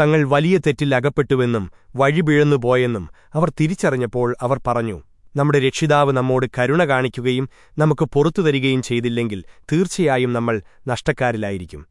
തങ്ങൾ വലിയ തെറ്റിൽ അകപ്പെട്ടുവെന്നും വഴിപിഴന്നുപോയെന്നും അവർ തിരിച്ചറിഞ്ഞപ്പോൾ അവർ പറഞ്ഞു നമ്മുടെ രക്ഷിതാവ് നമ്മോട് കരുണ കാണിക്കുകയും നമുക്ക് പുറത്തു തരികയും ചെയ്തില്ലെങ്കിൽ തീർച്ചയായും നമ്മൾ നഷ്ടക്കാരിലായിരിക്കും.